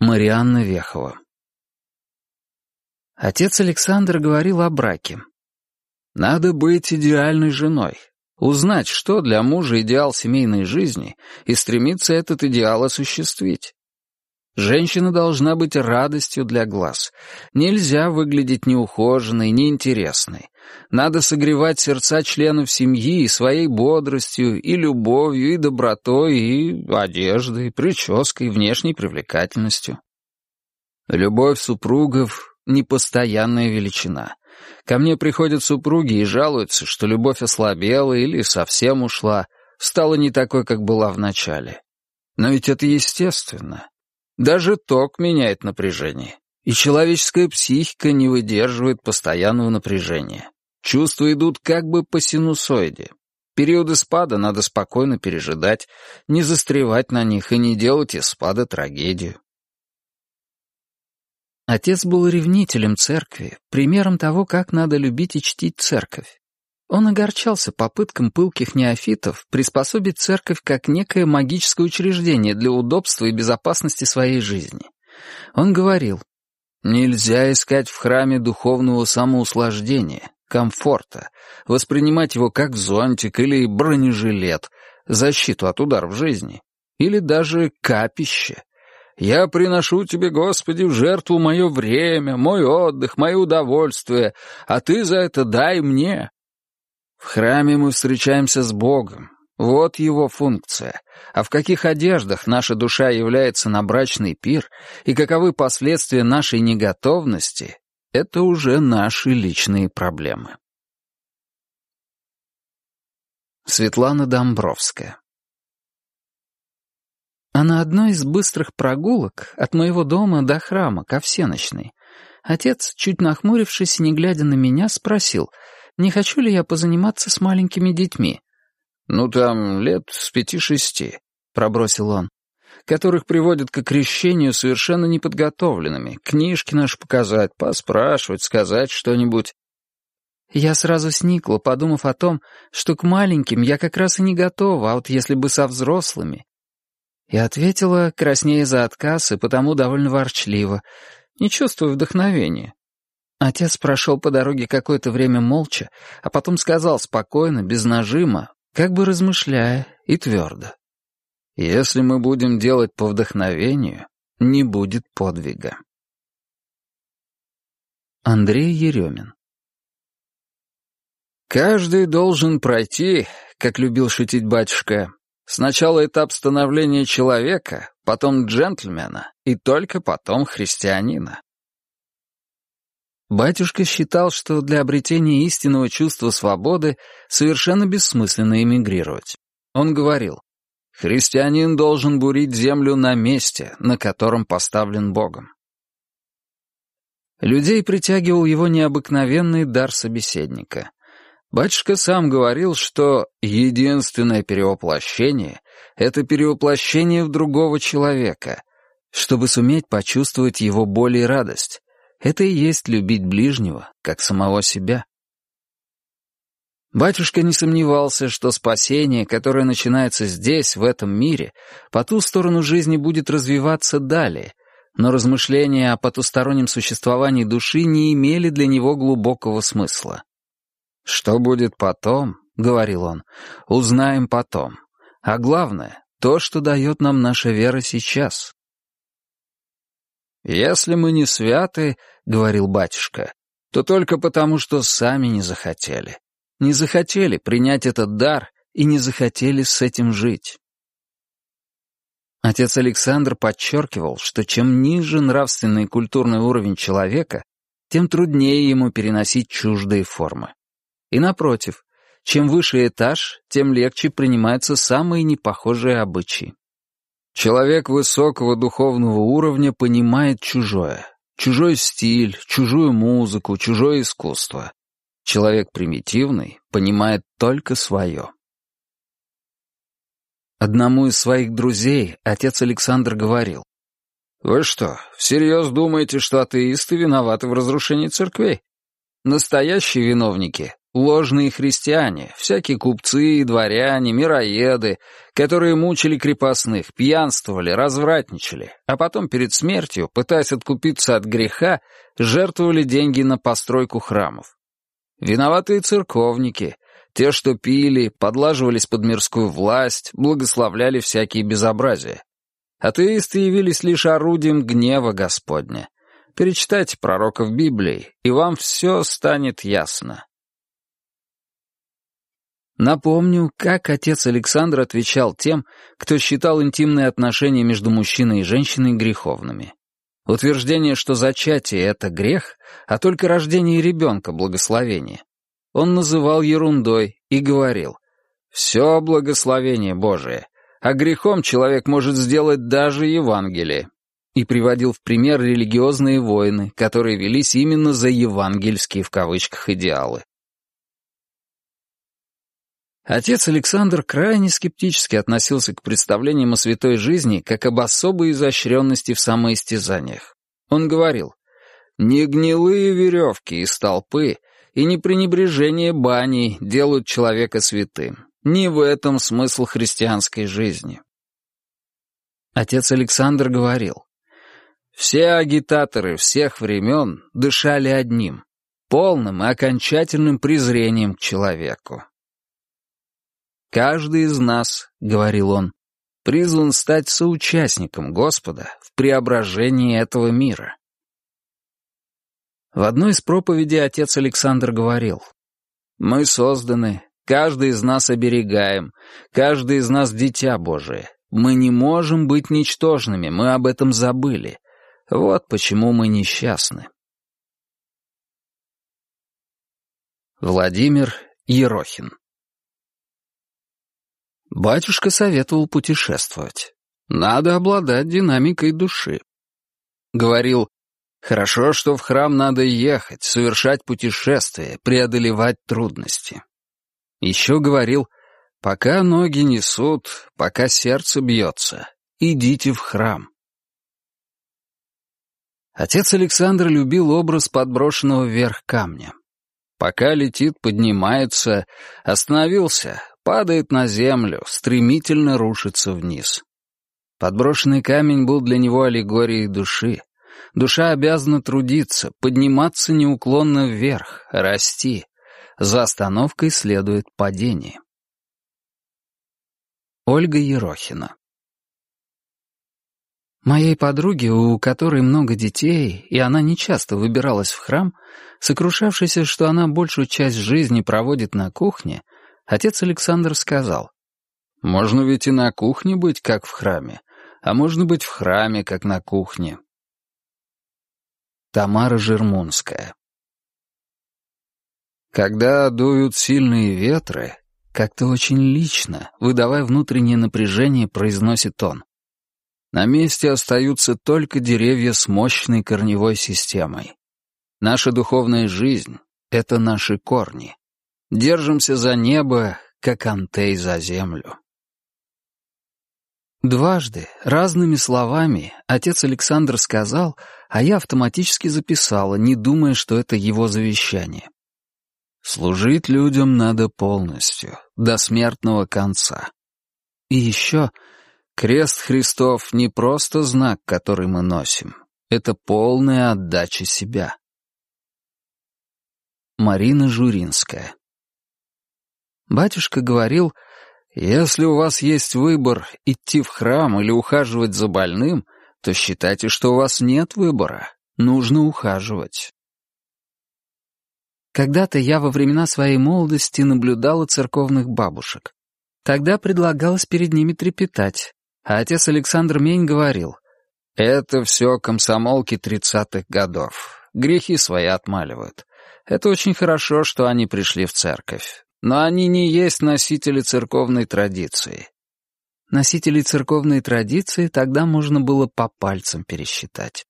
Марианна Вехова Отец Александр говорил о браке. «Надо быть идеальной женой, узнать, что для мужа идеал семейной жизни, и стремиться этот идеал осуществить. Женщина должна быть радостью для глаз. Нельзя выглядеть неухоженной, неинтересной. Надо согревать сердца членов семьи и своей бодростью, и любовью, и добротой, и одеждой, прической, внешней привлекательностью. Любовь супругов — непостоянная величина. Ко мне приходят супруги и жалуются, что любовь ослабела или совсем ушла, стала не такой, как была в начале. Но ведь это естественно. Даже ток меняет напряжение, и человеческая психика не выдерживает постоянного напряжения. Чувства идут как бы по синусоиде. Периоды спада надо спокойно пережидать, не застревать на них и не делать из спада трагедию. Отец был ревнителем церкви, примером того, как надо любить и чтить церковь. Он огорчался попыткам пылких неофитов приспособить церковь как некое магическое учреждение для удобства и безопасности своей жизни. Он говорил, «Нельзя искать в храме духовного самоуслаждения, комфорта, воспринимать его как зонтик или бронежилет, защиту от ударов жизни, или даже капище. Я приношу тебе, Господи, в жертву мое время, мой отдых, мое удовольствие, а ты за это дай мне, в храме мы встречаемся с Богом. Вот его функция. А в каких одеждах наша душа является на брачный пир и каковы последствия нашей неготовности, это уже наши личные проблемы. Светлана Домбровская А на одной из быстрых прогулок от моего дома до храма ко всеночной отец, чуть нахмурившись и не глядя на меня, спросил — не хочу ли я позаниматься с маленькими детьми?» «Ну, там лет с пяти-шести», — пробросил он, «которых приводят к крещению совершенно неподготовленными, книжки наши показать, поспрашивать, сказать что-нибудь». Я сразу сникла, подумав о том, что к маленьким я как раз и не готова, а вот если бы со взрослыми. И ответила, краснея за отказ и потому довольно ворчливо, не чувствуя вдохновения. Отец прошел по дороге какое-то время молча, а потом сказал спокойно, без нажима, как бы размышляя и твердо. «Если мы будем делать по вдохновению, не будет подвига». Андрей Еремин «Каждый должен пройти, как любил шутить батюшка, сначала этап становления человека, потом джентльмена и только потом христианина. Батюшка считал, что для обретения истинного чувства свободы совершенно бессмысленно эмигрировать. Он говорил, «Христианин должен бурить землю на месте, на котором поставлен Богом». Людей притягивал его необыкновенный дар собеседника. Батюшка сам говорил, что единственное перевоплощение — это перевоплощение в другого человека, чтобы суметь почувствовать его боль и радость, это и есть любить ближнего, как самого себя. Батюшка не сомневался, что спасение, которое начинается здесь, в этом мире, по ту сторону жизни будет развиваться далее, но размышления о потустороннем существовании души не имели для него глубокого смысла. «Что будет потом?» — говорил он, — «узнаем потом. А главное — то, что дает нам наша вера сейчас. «Если мы не святы, — говорил батюшка, — то только потому, что сами не захотели. Не захотели принять этот дар и не захотели с этим жить». Отец Александр подчеркивал, что чем ниже нравственный и культурный уровень человека, тем труднее ему переносить чуждые формы. И напротив, чем выше этаж, тем легче принимаются самые непохожие обычаи. Человек высокого духовного уровня понимает чужое. Чужой стиль, чужую музыку, чужое искусство. Человек примитивный понимает только свое. Одному из своих друзей отец Александр говорил, «Вы что, всерьез думаете, что атеисты виноваты в разрушении церквей? Настоящие виновники — ложные христиане, всякие купцы дворяне, мироеды, которые мучили крепостных, пьянствовали, развратничали, а потом перед смертью, пытаясь откупиться от греха, жертвовали деньги на постройку храмов. Виноватые церковники, те, что пили, подлаживались под мирскую власть, благословляли всякие безобразия. Атеисты явились лишь орудием гнева Господня. Перечитайте пророков Библии, и вам все станет ясно. Напомню, как отец Александр отвечал тем, кто считал интимные отношения между мужчиной и женщиной греховными. Утверждение, что зачатие — это грех, а только рождение ребенка — благословение. Он называл ерундой и говорил «Все благословение Божие, а грехом человек может сделать даже Евангелие» и приводил в пример религиозные войны, которые велись именно за евангельские в кавычках идеалы. Отец Александр крайне скептически относился к представлениям о святой жизни как об особой изощренности в самоистязаниях. Он говорил, «Не гнилые веревки из толпы и не пренебрежение баней делают человека святым. Не в этом смысл христианской жизни». Отец Александр говорил, «Все агитаторы всех времен дышали одним, полным и окончательным презрением к человеку. «Каждый из нас, — говорил он, — призван стать соучастником Господа в преображении этого мира». В одной из проповедей отец Александр говорил, «Мы созданы, каждый из нас оберегаем, каждый из нас дитя Божие. Мы не можем быть ничтожными, мы об этом забыли. Вот почему мы несчастны». Владимир Ерохин Батюшка советовал путешествовать. Надо обладать динамикой души. Говорил, хорошо, что в храм надо ехать, совершать путешествия, преодолевать трудности. Еще говорил, пока ноги несут, пока сердце бьется, идите в храм. Отец Александр любил образ подброшенного вверх камня. Пока летит, поднимается, остановился, падает на землю, стремительно рушится вниз. Подброшенный камень был для него аллегорией души. Душа обязана трудиться, подниматься неуклонно вверх, расти. За остановкой следует падение. Ольга Ерохина Моей подруге, у которой много детей, и она нечасто выбиралась в храм, сокрушавшейся, что она большую часть жизни проводит на кухне, Отец Александр сказал, «Можно ведь и на кухне быть, как в храме, а можно быть в храме, как на кухне». Тамара Жермунская Когда дуют сильные ветры, как-то очень лично, выдавая внутреннее напряжение, произносит он. На месте остаются только деревья с мощной корневой системой. Наша духовная жизнь — это наши корни. Держимся за небо, как антей за землю. Дважды, разными словами, отец Александр сказал, а я автоматически записала, не думая, что это его завещание. Служить людям надо полностью, до смертного конца. И еще, крест Христов не просто знак, который мы носим, это полная отдача себя. Марина Журинская Батюшка говорил, если у вас есть выбор идти в храм или ухаживать за больным, то считайте, что у вас нет выбора. Нужно ухаживать. Когда-то я во времена своей молодости наблюдала церковных бабушек. Тогда предлагалось перед ними трепетать, а отец Александр Мень говорил, «Это все комсомолки тридцатых годов. Грехи свои отмаливают. Это очень хорошо, что они пришли в церковь. Но они не есть носители церковной традиции. Носителей церковной традиции тогда можно было по пальцам пересчитать.